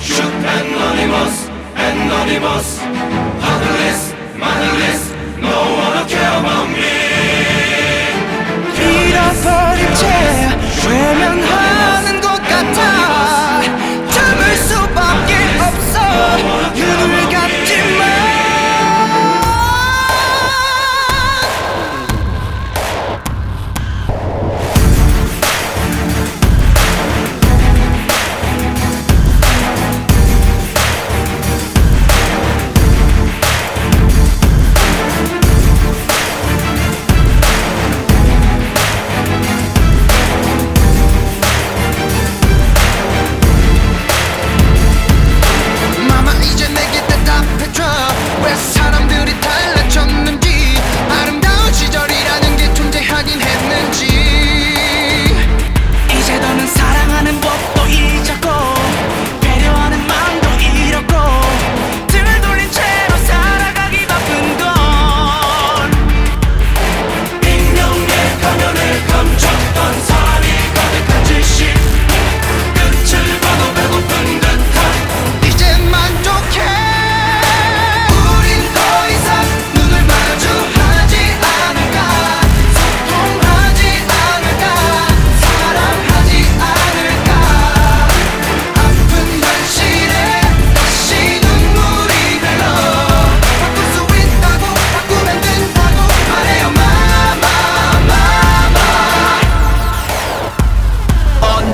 Shoot Anonymous, Anonymous.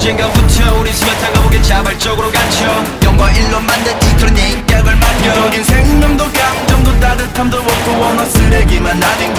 언젠가부터 우리 집에 다가보게 자발적으로 갇혀 영과 일로 만든 이 그런 인격을 만겨. 인생 감도 감정도 따뜻함도 없고 원어 쓰레기만 아닌